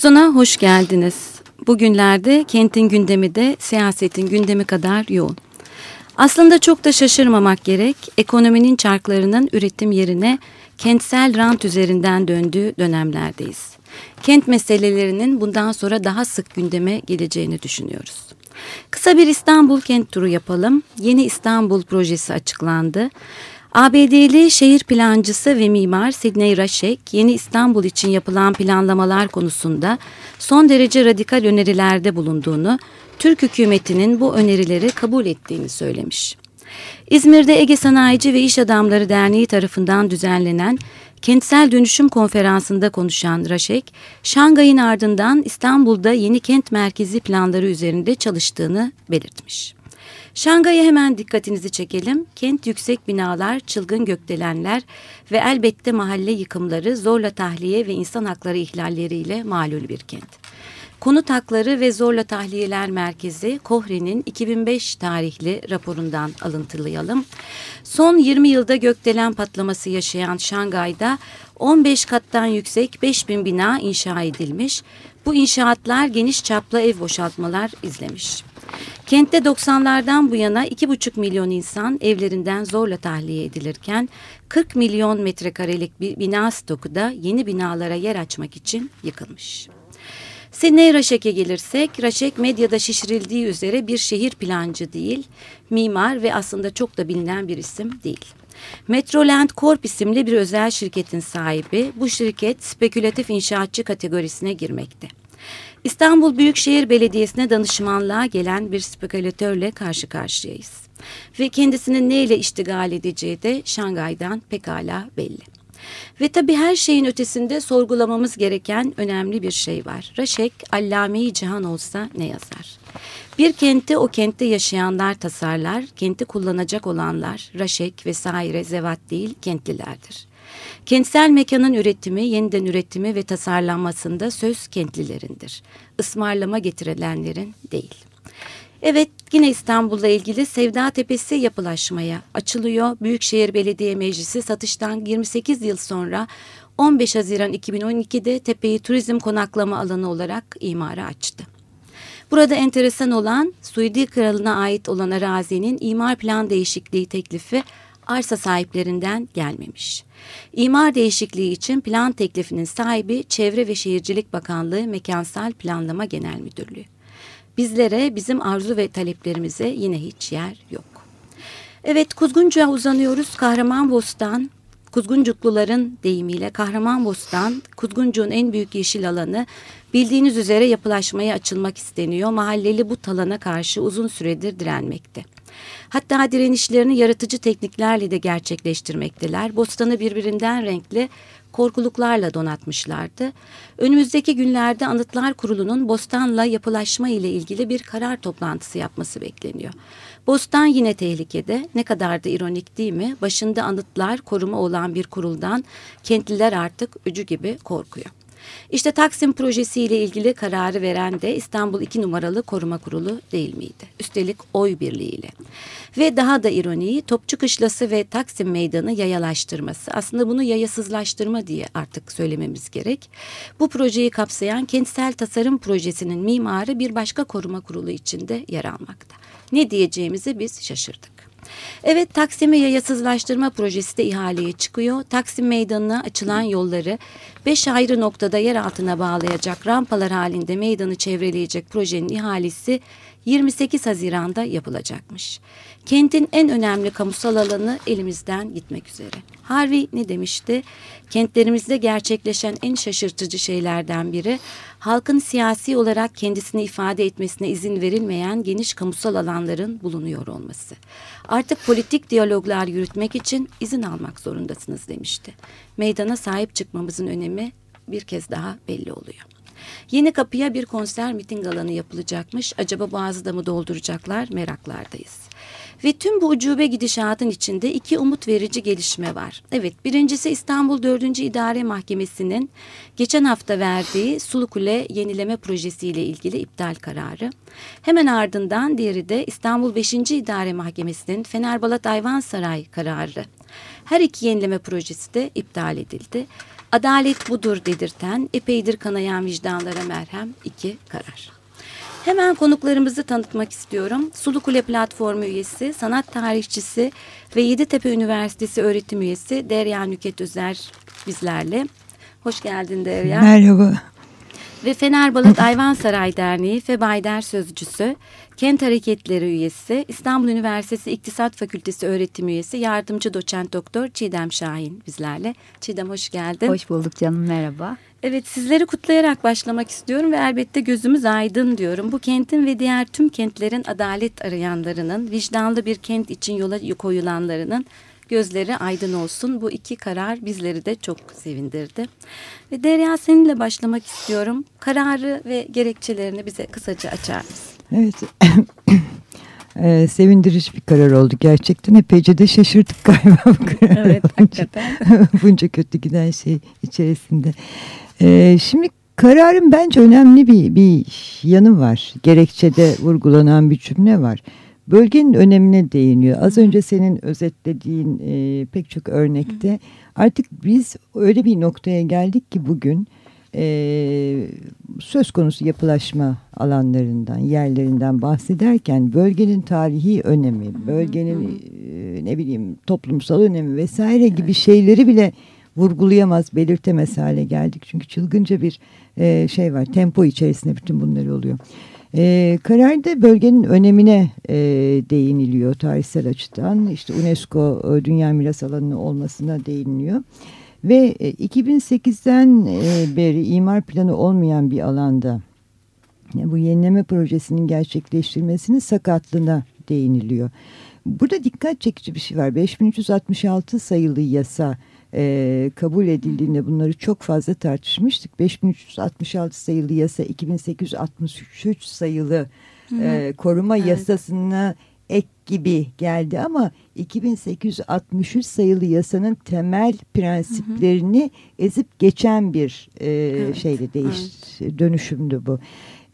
Tozuna hoş geldiniz. Bugünlerde kentin gündemi de siyasetin gündemi kadar yoğun. Aslında çok da şaşırmamak gerek. Ekonominin çarklarının üretim yerine kentsel rant üzerinden döndüğü dönemlerdeyiz. Kent meselelerinin bundan sonra daha sık gündeme geleceğini düşünüyoruz. Kısa bir İstanbul kent turu yapalım. Yeni İstanbul projesi açıklandı. ABD'li şehir plancısı ve mimar Sidney Raşek, Yeni İstanbul için yapılan planlamalar konusunda son derece radikal önerilerde bulunduğunu, Türk hükümetinin bu önerileri kabul ettiğini söylemiş. İzmir'de Ege Sanayici ve İş Adamları Derneği tarafından düzenlenen Kentsel Dönüşüm Konferansı'nda konuşan Raşek, Şangay'ın ardından İstanbul'da yeni kent merkezi planları üzerinde çalıştığını belirtmiş. Şangay'a hemen dikkatinizi çekelim. Kent yüksek binalar, çılgın gökdelenler ve elbette mahalle yıkımları, zorla tahliye ve insan hakları ihlalleriyle malul bir kent. Konut Hakları ve Zorla Tahliyeler Merkezi Kohre'nin 2005 tarihli raporundan alıntılayalım. Son 20 yılda gökdelen patlaması yaşayan Şangay'da 15 kattan yüksek 5000 bina inşa edilmiş. Bu inşaatlar geniş çaplı ev boşaltmalar izlemiş. Kentte 90'lardan bu yana 2,5 milyon insan evlerinden zorla tahliye edilirken 40 milyon metrekarelik bir bina stoku da yeni binalara yer açmak için yıkılmış. Sidney Raşek'e gelirsek, Raşek medyada şişirildiği üzere bir şehir plancı değil, mimar ve aslında çok da bilinen bir isim değil. Metroland Corp isimli bir özel şirketin sahibi, bu şirket spekülatif inşaatçı kategorisine girmekte. İstanbul Büyükşehir Belediyesi'ne danışmanlığa gelen bir spekülatörle karşı karşıyayız. Ve kendisinin neyle iştigal edeceği de Şangay'dan pekala belli. Ve tabii her şeyin ötesinde sorgulamamız gereken önemli bir şey var. Raşek, Allame-i Cihan olsa ne yazar? Bir kenti o kentte yaşayanlar tasarlar, kenti kullanacak olanlar, Raşek vesaire zevat değil kentlilerdir. Kentsel mekanın üretimi, yeniden üretimi ve tasarlanmasında söz kentlilerindir. Ismarlama getirilenlerin değil. Evet yine İstanbul'la ilgili Sevda Tepesi yapılaşmaya açılıyor. Büyükşehir Belediye Meclisi satıştan 28 yıl sonra 15 Haziran 2012'de tepeyi turizm konaklama alanı olarak imara açtı. Burada enteresan olan Suudi Kralı'na ait olan arazinin imar plan değişikliği teklifi arsa sahiplerinden gelmemiş. İmar değişikliği için plan teklifinin sahibi Çevre ve Şehircilik Bakanlığı Mekansal Planlama Genel Müdürlüğü. Bizlere, bizim arzu ve taleplerimize yine hiç yer yok. Evet, Kuzguncu'ya uzanıyoruz. Kahramanbostan, Kuzguncukluların deyimiyle Kahramanbostan, Kuzguncu'nun en büyük yeşil alanı bildiğiniz üzere yapılaşmaya açılmak isteniyor. Mahalleli bu talana karşı uzun süredir direnmekte. Hatta direnişlerini yaratıcı tekniklerle de gerçekleştirmekteler. Bostanı birbirinden renkli korkuluklarla donatmışlardı. Önümüzdeki günlerde Anıtlar Kurulu'nun Bostan'la yapılaşma ile ilgili bir karar toplantısı yapması bekleniyor. Bostan yine tehlikede. Ne kadar da ironik değil mi? Başında anıtlar koruma olan bir kuruldan kentliler artık öcü gibi korkuyor. İşte Taksim projesiyle ilgili kararı veren de İstanbul 2 numaralı koruma kurulu değil miydi? Üstelik oy birliğiyle. Ve daha da ironiyi Topçu Kışlası ve Taksim Meydanı yayalaştırması. Aslında bunu yayasızlaştırma diye artık söylememiz gerek. Bu projeyi kapsayan kentsel tasarım projesinin mimarı bir başka koruma kurulu içinde yer almakta. Ne diyeceğimizi biz şaşırdık. Evet Taksim'i yayasızlaştırma projesi de ihaleye çıkıyor. Taksim meydanına açılan yolları beş ayrı noktada yer altına bağlayacak rampalar halinde meydanı çevreleyecek projenin ihalesi 28 Haziran'da yapılacakmış. Kentin en önemli kamusal alanı elimizden gitmek üzere. Harvey ne demişti? Kentlerimizde gerçekleşen en şaşırtıcı şeylerden biri halkın siyasi olarak kendisini ifade etmesine izin verilmeyen geniş kamusal alanların bulunuyor olması. Artık politik diyaloglar yürütmek için izin almak zorundasınız demişti. Meydana sahip çıkmamızın önemi bir kez daha belli oluyor. Yeni kapıya bir konser miting alanı yapılacakmış. Acaba Boğaz'da mı dolduracaklar meraklardayız. Ve tüm bu ucube gidişatın içinde iki umut verici gelişme var. Evet birincisi İstanbul 4. İdare Mahkemesi'nin geçen hafta verdiği Sulukule yenileme projesiyle ilgili iptal kararı. Hemen ardından diğeri de İstanbul 5. İdare Mahkemesi'nin Fenerbalat Ayvansaray kararı. Her iki yenileme projesi de iptal edildi. Adalet budur dedirten, epeydir kanayan vicdanlara merhem iki karar. Hemen konuklarımızı tanıtmak istiyorum. Sulukule Platformu üyesi, sanat tarihçisi ve Yeditepe Üniversitesi öğretim üyesi Derya Nüket Özer bizlerle. Hoş geldin Derya. Merhaba. Ve Fenerbalat Ayvansaray Derneği Febayder Sözcüsü, Kent Hareketleri üyesi, İstanbul Üniversitesi İktisat Fakültesi öğretim üyesi, yardımcı doçent doktor Çiğdem Şahin bizlerle. Çiğdem hoş geldin. Hoş bulduk canım merhaba. Evet sizleri kutlayarak başlamak istiyorum ve elbette gözümüz aydın diyorum. Bu kentin ve diğer tüm kentlerin adalet arayanlarının, vicdanlı bir kent için yola koyulanlarının gözleri aydın olsun. Bu iki karar bizleri de çok sevindirdi. Ve Derya seninle başlamak istiyorum. Kararı ve gerekçelerini bize kısaca açar mısın? Evet. Ee, sevindirici bir karar oldu gerçekten. Epeyce de şaşırdık galiba bu. Evet hakikaten. Bunca kötü giden şey içerisinde. Ee, şimdi kararın bence önemli bir, bir yanı var. Gerekçede vurgulanan bir cümle var. Bölgenin önemine değiniyor. Az önce senin özetlediğin e, pek çok örnekte artık biz öyle bir noktaya geldik ki bugün e, söz konusu yapılaşma alanlarından, yerlerinden bahsederken bölgenin tarihi önemi, bölgenin e, ne bileyim toplumsal önemi vesaire gibi şeyleri bile vurgulayamaz, belirtemez hale geldik. Çünkü çılgınca bir e, şey var, tempo içerisinde bütün bunları oluyor. E, kararda bölgenin önemine e, değiniliyor tarihsel açıdan. İşte UNESCO e, Dünya Miras Alanı olmasına değiniliyor. Ve 2008'den e, beri imar planı olmayan bir alanda bu yenileme projesinin gerçekleştirilmesinin sakatlığına değiniliyor. Burada dikkat çekici bir şey var. 5366 sayılı yasa e, kabul edildiğinde bunları çok fazla tartışmıştık. 5366 sayılı yasa 2863 sayılı e, koruma evet. yasasına ek gibi geldi ama 2863 sayılı yasanın temel prensiplerini hı hı. ezip geçen bir e, evet, şeyle değiş evet. dönüşümdü bu.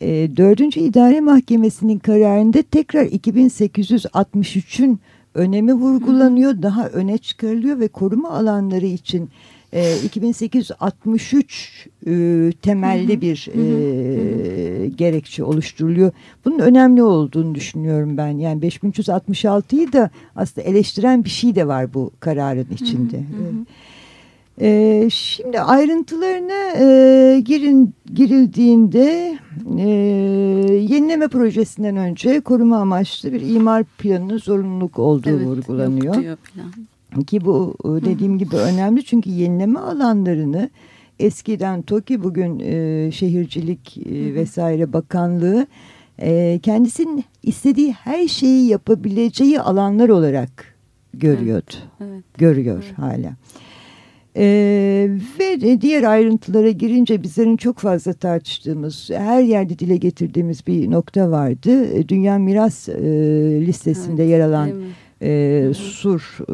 E, 4. İdare Mahkemesi'nin kararında tekrar 2863'ün önemi vurgulanıyor, hı hı. daha öne çıkarılıyor ve koruma alanları için e, 2863 e, temelli hı hı. bir e, gerekçe oluşturuluyor. Bunun önemli olduğunu düşünüyorum ben. Yani 5366'yı da aslında eleştiren bir şey de var bu kararın içinde. Hı hı hı. E, şimdi ayrıntılarına e, girin, girildiğinde e, yenileme projesinden önce koruma amaçlı bir imar planının zorunluluk olduğu evet, vurgulanıyor. Yok diyor plan. Ki bu e, dediğim gibi önemli çünkü yenileme alanlarını eskiden TOKİ bugün e, Şehircilik e, vesaire Bakanlığı e, kendisinin istediği her şeyi yapabileceği alanlar olarak görüyordu. Evet, evet. Görüyor evet. hala. Ee, ve diğer ayrıntılara girince bizlerin çok fazla tartıştığımız, her yerde dile getirdiğimiz bir nokta vardı. Dünya Miras e, listesinde evet, yer alan e, surların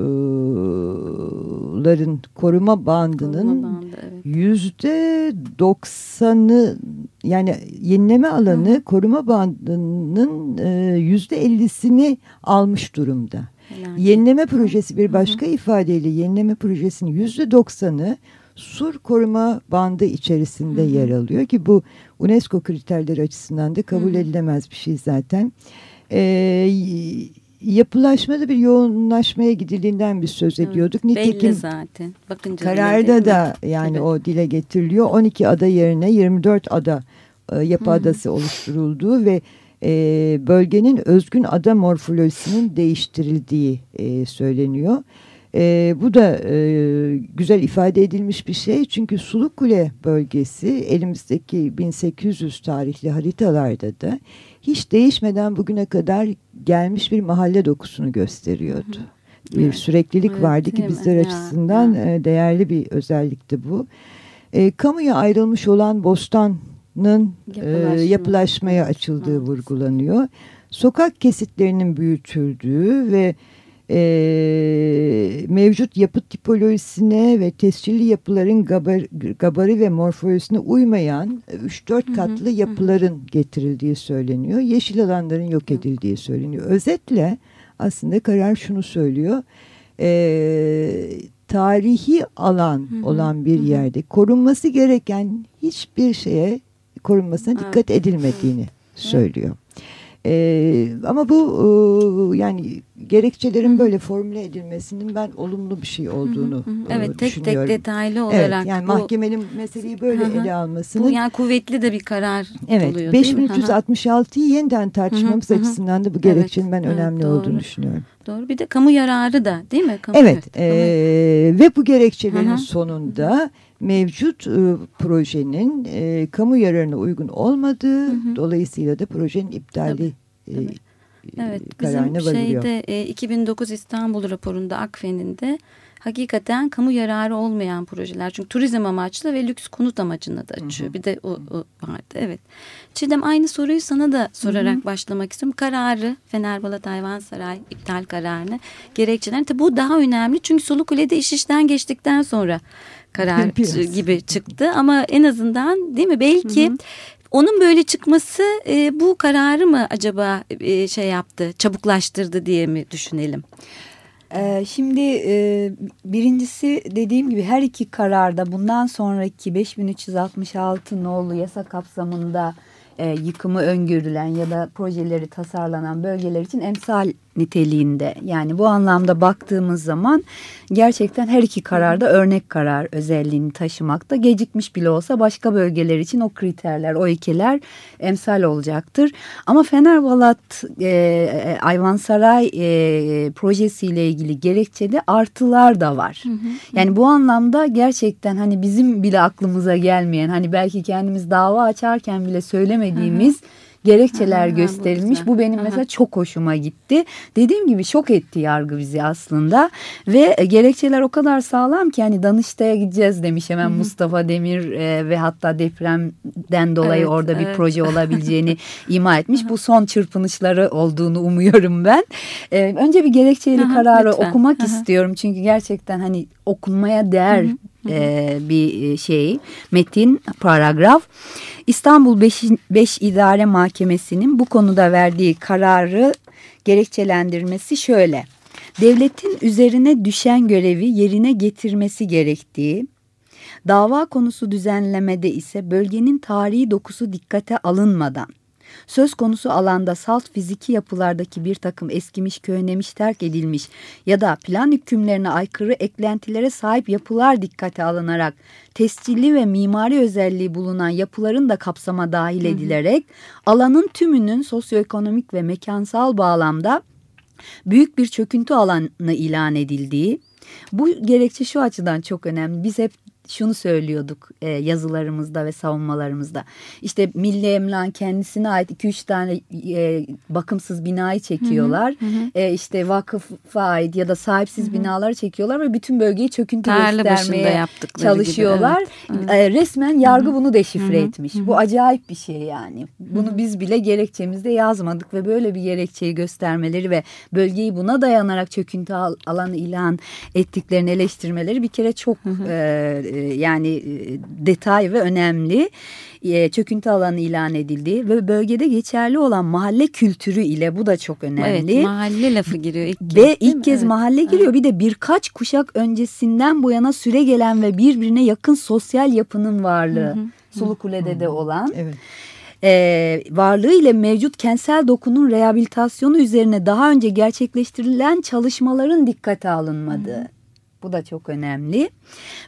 koruma bandının yüzde doksanı yani yenileme alanı Hı. koruma bandının yüzde ellisini almış durumda. Yani. Yenileme projesi bir başka Hı. ifadeyle yenileme projesinin yüzde doksanı sur koruma bandı içerisinde Hı. yer alıyor ki bu UNESCO kriterleri açısından da kabul Hı. edilemez bir şey zaten. Ee, yapılaşmada bir yoğunlaşmaya gidildiğinden biz söz ediyorduk. Evet, Nitekim belli zaten. Bakınca kararda da yani Tabii. o dile getiriliyor. 12 ada yerine 24 ada e, yapı Hı -hı. adası oluşturulduğu ve e, bölgenin özgün ada morfolojisinin değiştirildiği e, söyleniyor. E, bu da e, güzel ifade edilmiş bir şey çünkü Sulukule bölgesi elimizdeki 1800 tarihli haritalarda da hiç değişmeden bugüne kadar gelmiş bir mahalle dokusunu gösteriyordu. Bir evet. süreklilik evet, vardı ki bizler ya, açısından ya. değerli bir özellikti bu. E, kamuya ayrılmış olan bostanın Yapılaşma. e, yapılaşmaya açıldığı evet. vurgulanıyor. Sokak kesitlerinin büyütüldüğü ve e, mevcut yapı tipolojisine ve tescilli yapıların gabar, gabari ve morfolojisine uymayan 3-4 katlı yapıların getirildiği söyleniyor. Yeşil alanların yok edildiği söyleniyor. Özetle aslında karar şunu söylüyor. E, tarihi alan olan bir yerde korunması gereken hiçbir şeye korunmasına dikkat edilmediğini söylüyor. Ee, ama bu e, yani gerekçelerin böyle formüle edilmesinin ben olumlu bir şey olduğunu hı hı hı. Evet, tek tek detaylı olarak. Evet, yani bu, mahkemenin meseleyi böyle hı hı. ele almasını. Bu yani kuvvetli de bir karar evet, oluyor 5366'yı yeniden tartışmamız hı hı. açısından da bu gerekçenin evet, ben önemli evet, olduğunu düşünüyorum. Doğru bir de kamu yararı da değil mi? Kamu, evet, evet e, ve bu gerekçelerin hı hı. sonunda mevcut e, projenin e, kamu yararına uygun olmadığı hı hı. dolayısıyla da projenin iptali Tabii. E, Evet bizim şeyde e, 2009 İstanbul raporunda Akfen'in de hakikaten kamu yararı olmayan projeler. Çünkü turizm amaçlı ve lüks konut amacına da açıyor. Hı hı. Bir de o, o vardı. Evet. Çiğdem aynı soruyu sana da sorarak hı hı. başlamak istiyorum. Kararı Fenerbahçe Hayvan Saray iptal kararını gerekçelerini. Tabi bu daha önemli çünkü Sulukule'de iş işten geçtikten sonra karar gibi çıktı. Ama en azından değil mi belki hı hı. Onun böyle çıkması e, bu kararı mı acaba e, şey yaptı, çabuklaştırdı diye mi düşünelim? Ee, şimdi e, birincisi dediğim gibi her iki kararda bundan sonraki 5366 nolu yasa kapsamında e, yıkımı öngörülen ya da projeleri tasarlanan bölgeler için emsal niteliğinde. Yani bu anlamda baktığımız zaman gerçekten her iki kararda örnek karar özelliğini taşımakta. Gecikmiş bile olsa başka bölgeler için o kriterler, o ilkeler emsal olacaktır. Ama Fenerbalat e, Ayvansaray e, projesiyle ilgili gerekçede artılar da var. Hı hı. Yani bu anlamda gerçekten hani bizim bile aklımıza gelmeyen hani belki kendimiz dava açarken bile söylemediğimiz... Hı hı gerekçeler Aha, gösterilmiş. Bu, bu benim Aha. mesela çok hoşuma gitti. Dediğim gibi şok etti yargı bizi aslında ve e, gerekçeler o kadar sağlam ki hani Danıştay'a gideceğiz demiş hemen Hı -hı. Mustafa Demir e, ve hatta depremden dolayı evet, orada evet. bir proje olabileceğini ima etmiş. Bu son çırpınışları olduğunu umuyorum ben. E, önce bir gerekçeli kararı lütfen. okumak istiyorum çünkü gerçekten hani okunmaya değer e, bir şey metin paragraf İstanbul 5, 5 İdare Mahkemesi'nin bu konuda verdiği kararı gerekçelendirmesi şöyle. Devletin üzerine düşen görevi yerine getirmesi gerektiği, dava konusu düzenlemede ise bölgenin tarihi dokusu dikkate alınmadan Söz konusu alanda salt fiziki yapılardaki bir takım eskimiş, köynemiş, terk edilmiş ya da plan hükümlerine aykırı eklentilere sahip yapılar dikkate alınarak tescilli ve mimari özelliği bulunan yapıların da kapsama dahil edilerek alanın tümünün sosyoekonomik ve mekansal bağlamda büyük bir çöküntü alanı ilan edildiği, bu gerekçe şu açıdan çok önemli. Biz hep şunu söylüyorduk e, yazılarımızda ve savunmalarımızda. İşte Milli Emlak'ın kendisine ait 2-3 tane e, bakımsız binayı çekiyorlar. Hı hı. E, işte vakıfa ait ya da sahipsiz hı hı. binaları çekiyorlar ve bütün bölgeyi çöküntü göstermeye çalışıyorlar. Gibi, evet. E, resmen yargı hı hı. bunu deşifre hı hı. etmiş. Hı hı. Bu acayip bir şey yani. Bunu hı hı. biz bile gerekçemizde yazmadık ve böyle bir gerekçeyi göstermeleri ve bölgeyi buna dayanarak çöküntü alanı ilan ettiklerini eleştirmeleri bir kere çok hı hı. E, yani e, detay ve önemli e, çöküntü alanı ilan edildi ve bölgede geçerli olan mahalle kültürü ile bu da çok önemli. Evet mahalle lafı giriyor ilk kez. Ve ilk kez evet. mahalle giriyor bir de birkaç kuşak öncesinden bu yana süre gelen ve birbirine yakın sosyal yapının varlığı. Hı hı. Sulukule'de hı. de olan. Evet e, varlığı ile mevcut kentsel dokunun rehabilitasyonu üzerine daha önce gerçekleştirilen çalışmaların dikkate alınmadığı. Hı. Bu da çok önemli.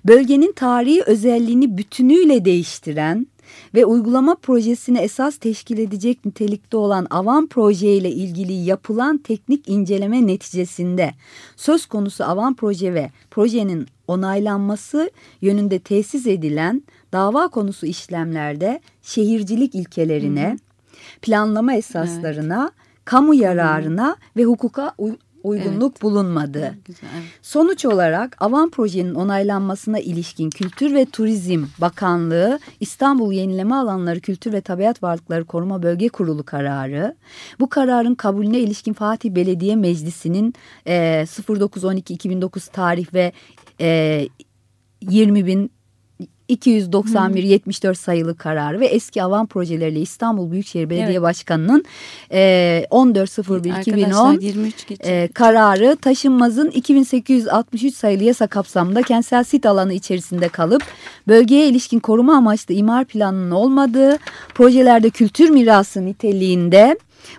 Bölgenin tarihi özelliğini bütünüyle değiştiren ve uygulama projesini esas teşkil edecek nitelikte olan avan proje ile ilgili yapılan teknik inceleme neticesinde söz konusu avan proje ve projenin onaylanması yönünde tesis edilen dava konusu işlemlerde şehircilik ilkelerine, planlama esaslarına, kamu yararına ve hukuka uy- uygunluk Evet. bulunmadı. Güzel. Sonuç olarak Avan projenin onaylanmasına ilişkin Kültür ve Turizm Bakanlığı İstanbul Yenileme Alanları Kültür ve Tabiat Varlıkları Koruma Bölge Kurulu kararı bu kararın kabulüne ilişkin Fatih Belediye Meclisi'nin e, 09-12-2009 tarih ve e, 20 bin 291 74 sayılı kararı ve eski avan projeleriyle İstanbul Büyükşehir Belediye Evet. Başkanı'nın e, 14.01.2010 Arkadaşlar 23 geçiyor. e, kararı taşınmazın 2863 sayılı yasa kapsamında kentsel sit alanı içerisinde kalıp bölgeye ilişkin koruma amaçlı imar planının olmadığı projelerde kültür mirası niteliğinde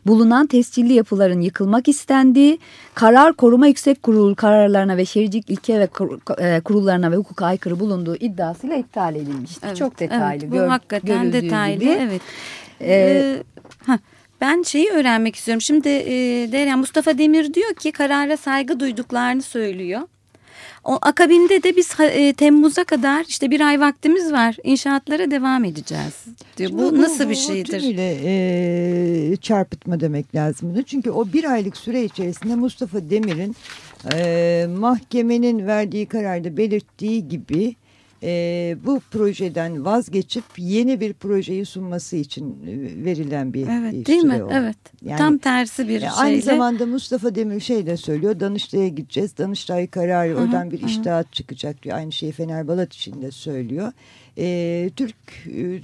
bulunan tescilli yapıların yıkılmak istendiği, karar koruma yüksek kurulu kararlarına ve şehircilik ilke ve e, kurullarına ve hukuka aykırı bulunduğu iddiasıyla iptal edilmişti. Evet, Çok detaylı. Evet, bu gör- hakikaten detaylı. gibi. Evet. Ee, Ee, ben şeyi öğrenmek istiyorum. Şimdi e, Derya Mustafa Demir diyor ki karara saygı duyduklarını söylüyor. O akabinde de biz e, Temmuz'a kadar işte bir ay vaktimiz var. İnşaatlara devam edeceğiz diyor. Şimdi Bu, nasıl bir bu şeydir? tümüyle e, çarpıtma demek lazım bunu. Çünkü o bir aylık süre içerisinde Mustafa Demir'in e, mahkemenin verdiği kararda belirttiği gibi e, bu projeden vazgeçip yeni bir projeyi sunması için e, verilen bir, bir Evet değil süre mi? o. Evet. Yani- Tam tersi bir E, Aynı şeyle. zamanda Mustafa Demir şey de söylüyor. Danıştay'a gideceğiz. Danıştay kararı oradan bir iştahat çıkacak diyor. Aynı şeyi Fener Balat için de söylüyor. E, Türk e, e,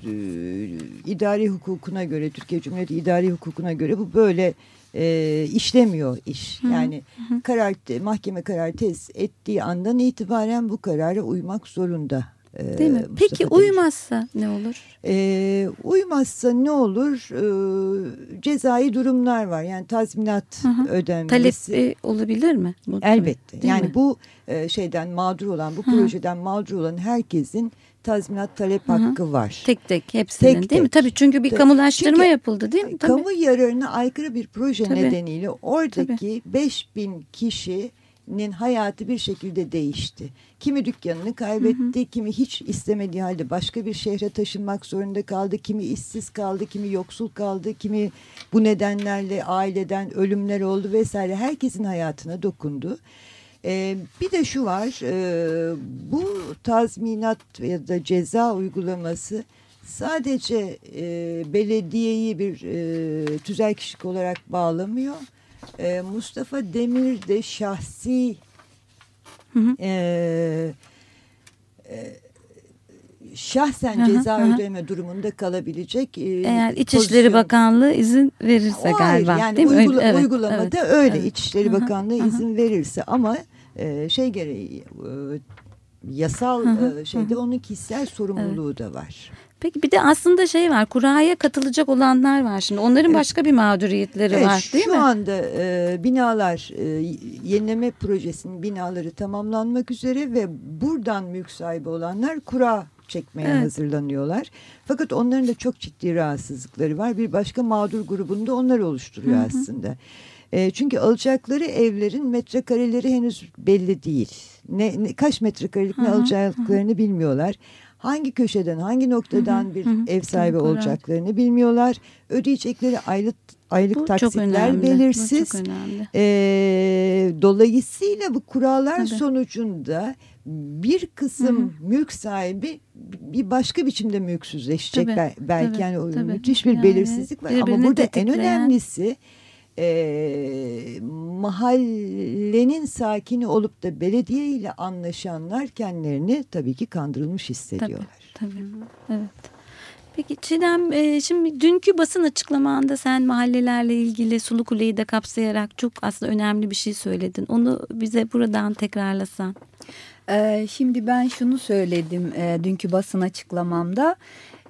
idari hukukuna göre, Türkiye Cumhuriyeti idari hukukuna göre bu böyle e, işlemiyor iş. Yani karar mahkeme kararı tez ettiği andan itibaren bu karara uymak zorunda. e, Değil mi? Mustafa Peki Demir. uymazsa ne olur? E, uymazsa ne olur? E, cezai durumlar var. Yani tazminat Hı hı. Talep ödenmesi. e, olabilir mi? Bu- Elbette. Değil yani mi? bu e, şeyden mağdur olan, bu Hı hı. projeden mağdur olan herkesin tazminat talep Hı hı. hakkı var. Tek tek hepsinin Tek değil mi? tek. Tabii çünkü bir Tabii. kamulaştırma Çünkü yapıldı değil mi? Tabii. Kamu yararına aykırı bir proje Tabii. nedeniyle oradaki 5000 kişinin hayatı bir şekilde değişti. Kimi dükkanını kaybetti, kimi hiç istemediği halde başka bir şehre taşınmak zorunda kaldı, kimi işsiz kaldı, kimi yoksul kaldı, kimi bu nedenlerle aileden ölümler oldu vesaire. Herkesin hayatına dokundu. Ee, bir de şu var, e, bu tazminat ya da ceza uygulaması sadece e, belediyeyi bir e, tüzel kişilik olarak bağlamıyor. E, Mustafa Demir de şahsi Hı hı. e, e, şahsen ceza hı. ödeme durumunda kalabilecek. e, Eğer İçişleri pozisyon- Bakanlığı izin verirse o galiba. ayrı. Yani değil mi? Öyle- uygula- evet, uygulamada evet, öyle. evet. İçişleri hı, Bakanlığı hı. izin verirse ama e, şey gereği e, yasal e, şeyde onun kişisel sorumluluğu da var. Peki bir de aslında şey var. Kuraya katılacak olanlar var şimdi. Onların Evet. başka bir mağduriyetleri Evet, var değil şu mi? anda e, binalar e, yenileme projesinin binaları tamamlanmak üzere ve buradan mülk sahibi olanlar kura çekmeye Evet. hazırlanıyorlar. Fakat onların da çok ciddi rahatsızlıkları var. Bir başka mağdur grubunu da onlar oluşturuyor Hı hı. aslında. E, çünkü alacakları evlerin metrekareleri henüz belli değil. Ne, ne kaç metrekarelik ne Hı hı, alacaklarını bilmiyorlar. Hangi köşeden, hangi noktadan bir hı hı. ev sahibi kura. olacaklarını bilmiyorlar. Ödeyecekleri aylık aylık Bu taksitler belirsiz. Bu çok önemli. Ee, dolayısıyla bu kurallar Tabii. sonucunda bir kısım mülk sahibi bir başka biçimde mülksüzleşecek Tabii, bel- belki tabii, yani tabii. müthiş bir Yani belirsizlik var ama burada en önemlisi e, mahallenin sakini olup da belediye ile anlaşanlar kendilerini tabii ki kandırılmış hissediyorlar. Tabii. Evet. Peki Çiğdem e, şimdi dünkü basın açıklamanda sen mahallelerle ilgili Sulu Kule'yi de kapsayarak çok aslında önemli bir şey söyledin. Onu bize buradan tekrarlasan. Ee, şimdi ben şunu söyledim e, dünkü basın açıklamamda.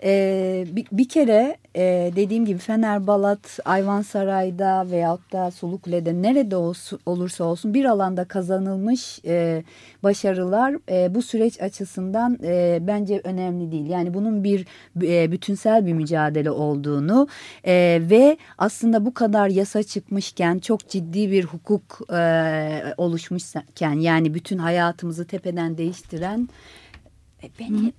Ee, bir, bir kere e, dediğim gibi Fener, Balat, Ayvansaray'da veyahut da Sulukule'de nerede olsun, olursa olsun bir alanda kazanılmış e, başarılar e, bu süreç açısından e, bence önemli değil. Yani bunun bir e, bütünsel bir mücadele olduğunu e, ve aslında bu kadar yasa çıkmışken çok ciddi bir hukuk e, oluşmuşken yani bütün hayatımızı tepeden değiştiren e, beni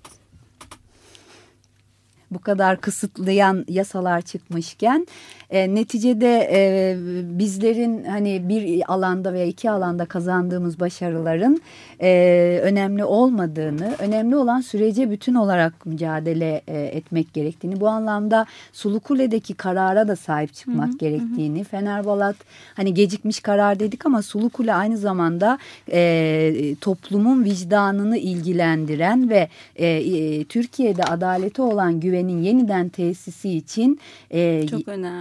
bu kadar kısıtlayan yasalar çıkmışken e, neticede e, bizlerin hani bir alanda veya iki alanda kazandığımız başarıların e, önemli olmadığını, önemli olan sürece bütün olarak mücadele e, etmek gerektiğini, bu anlamda Sulukule'deki karara da sahip çıkmak hı hı, gerektiğini, hı. Fenerbalat hani gecikmiş karar dedik ama Sulukule aynı zamanda e, toplumun vicdanını ilgilendiren ve e, e, Türkiye'de adaleti olan güvenin yeniden tesisi için e.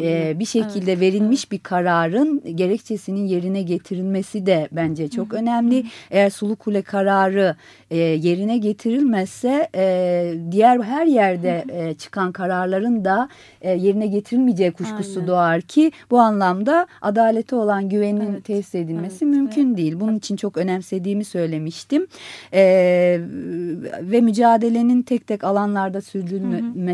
E, bir şekilde evet, verilmiş evet. bir kararın gerekçesinin yerine getirilmesi de bence çok Hı. önemli. Eğer Sulukule kararı e, yerine getirilmezse e, diğer her yerde e, çıkan kararların da e, yerine getirilmeyeceği kuşkusu Aynen. doğar ki bu anlamda adalete olan güvenin evet. tesis edilmesi evet. mümkün evet. değil. Bunun için çok önemsediğimi söylemiştim. E, ve mücadelenin tek tek alanlarda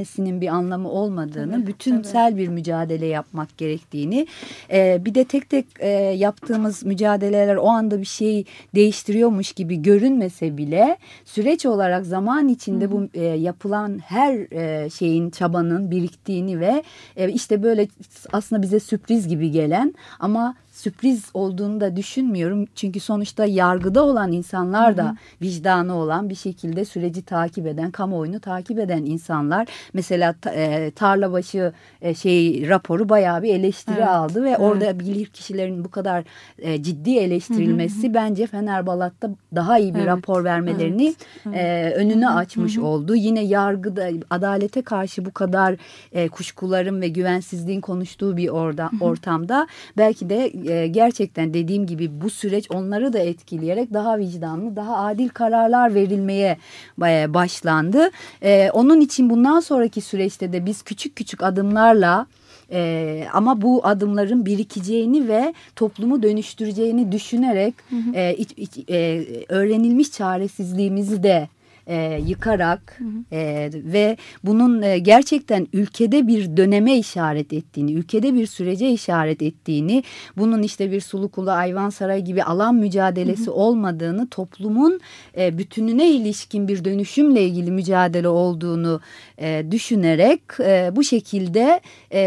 sürdürülmesinin bir anlamı olmadığını, evet. bütünsel evet. bir mücadele yapmak gerektiğini, e, bir de tek tek e, yaptığımız mücadeleler o anda bir şey değiştiriyormuş gibi görünmese bile süreç olarak zaman içinde -hı. bu e, yapılan her e, şeyin çabanın biriktiğini ve e, işte böyle aslında bize sürpriz gibi gelen ama sürpriz olduğunu da düşünmüyorum. Çünkü sonuçta yargıda olan insanlar da hı hı. vicdanı olan bir şekilde süreci takip eden, kamuoyunu takip eden insanlar. Mesela e, Tarlabaşı e, şey raporu bayağı bir eleştiri evet. aldı ve evet. orada bilir kişilerin bu kadar e, ciddi eleştirilmesi hı hı. bence Fenerbalat'ta daha iyi bir evet. rapor vermelerini evet. E, önünü hı hı. açmış hı hı. oldu. Yine yargıda adalete karşı bu kadar e, kuşkuların ve güvensizliğin konuştuğu bir orada hı hı. ortamda belki de e, gerçekten dediğim gibi bu süreç onları da etkileyerek daha vicdanlı, daha adil kararlar verilmeye e, başlandı. E, onun için bundan sonraki süreçte de biz küçük küçük adımlarla e, ama bu adımların birikeceğini ve toplumu dönüştüreceğini düşünerek hı hı. E, iç, iç, e, öğrenilmiş çaresizliğimizi de e, yıkarak hı hı. E, ve bunun e, gerçekten ülkede bir döneme işaret ettiğini, ülkede bir sürece işaret ettiğini, bunun işte bir Sulukulu Ayvansaray gibi alan mücadelesi hı hı. olmadığını, toplumun e, bütününe ilişkin bir dönüşümle ilgili mücadele olduğunu e, düşünerek e, bu şekilde e,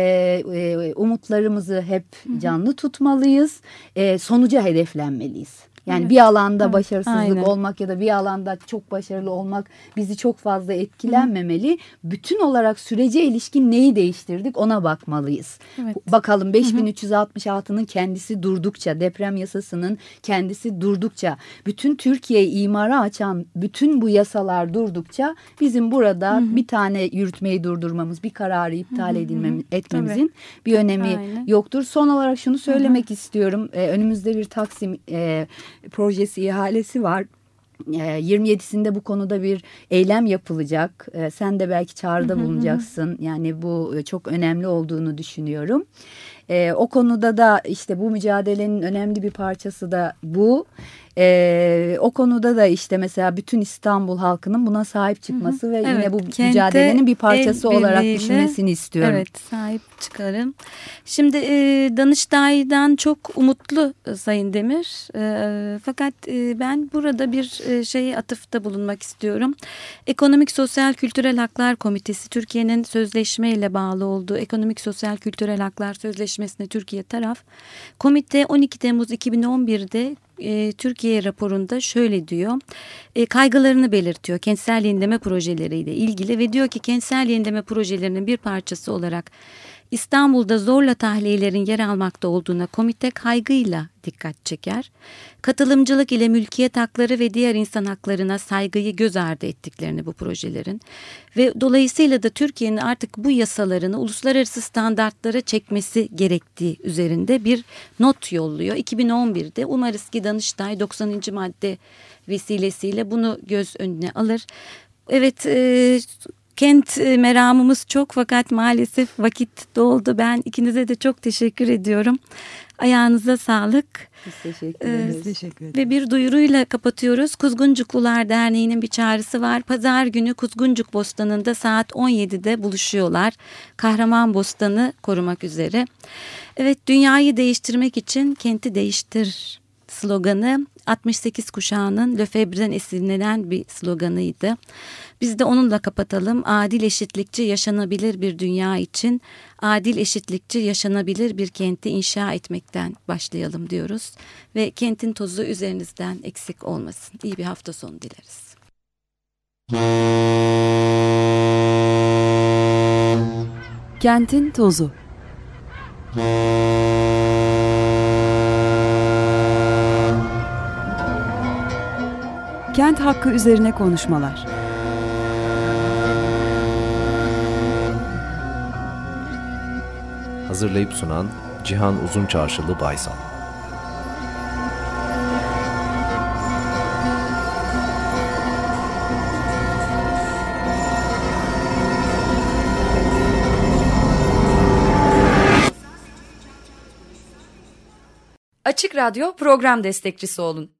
e, umutlarımızı hep canlı tutmalıyız, e, sonuca hedeflenmeliyiz. Yani evet. bir alanda evet. başarısızlık Aynen. olmak ya da bir alanda çok başarılı olmak bizi çok fazla etkilenmemeli. Hı. Bütün olarak sürece ilişkin neyi değiştirdik ona bakmalıyız. Evet. Bakalım 5366'nın kendisi durdukça, deprem yasasının kendisi durdukça, bütün Türkiye'yi imara açan bütün bu yasalar durdukça bizim burada Hı. bir tane yürütmeyi durdurmamız, bir kararı iptal edilmemiz, etmemizin evet. bir önemi Aynen. yoktur. Son olarak şunu söylemek Hı. istiyorum. Ee, önümüzde bir Taksim e, projesi ihalesi var. 27'sinde ee, bu konuda bir eylem yapılacak. Ee, sen de belki çağrıda bulunacaksın. Yani bu e, çok önemli olduğunu düşünüyorum. Ee, o konuda da işte bu mücadelenin önemli bir parçası da bu. E, o konuda da işte mesela bütün İstanbul halkının buna sahip çıkması hı hı. ve evet, yine bu mücadelenin bir parçası olarak düşünmesini istiyorum. Evet sahip çıkarım. Şimdi e, Danıştay'dan çok umutlu e, Sayın Demir. E, fakat e, ben burada bir e, şey atıfta bulunmak istiyorum. Ekonomik Sosyal Kültürel Haklar Komitesi Türkiye'nin sözleşmeyle bağlı olduğu Ekonomik Sosyal Kültürel Haklar Sözleşmesi'ne Türkiye taraf. Komite 12 Temmuz 2011'de e, Türkiye raporunda şöyle diyor. E, kaygılarını belirtiyor kentsel yenileme projeleriyle ilgili ve diyor ki kentsel yenileme projelerinin bir parçası olarak İstanbul'da zorla tahliyelerin yer almakta olduğuna komite kaygıyla dikkat çeker. Katılımcılık ile mülkiyet hakları ve diğer insan haklarına saygıyı göz ardı ettiklerini bu projelerin ve dolayısıyla da Türkiye'nin artık bu yasalarını uluslararası standartlara çekmesi gerektiği üzerinde bir not yolluyor. 2011'de umarız ki Danıştay 90. madde vesilesiyle bunu göz önüne alır. Evet e, Kent e, meramımız çok fakat maalesef vakit doldu. Ben ikinize de çok teşekkür ediyorum. Ayağınıza sağlık. Biz teşekkür Ee, ederiz. Biz teşekkür ederiz. Ve bir duyuruyla kapatıyoruz. Kuzguncuklular Derneği'nin bir çağrısı var. Pazar günü Kuzguncuk Bostanı'nda saat 17'de buluşuyorlar. Kahraman Bostanı korumak üzere. Evet dünyayı değiştirmek için kenti değiştir sloganı 68 kuşağının Lefebvre'den esinlenen bir sloganıydı. Biz de onunla kapatalım. Adil eşitlikçi yaşanabilir bir dünya için adil eşitlikçi yaşanabilir bir kenti inşa etmekten başlayalım diyoruz. Ve kentin tozu üzerinizden eksik olmasın. İyi bir hafta sonu dileriz. Kentin tozu. Kent hakkı üzerine konuşmalar. Hazırlayıp sunan Cihan Uzunçarşılı Baysal. Açık Radyo program destekçisi olun.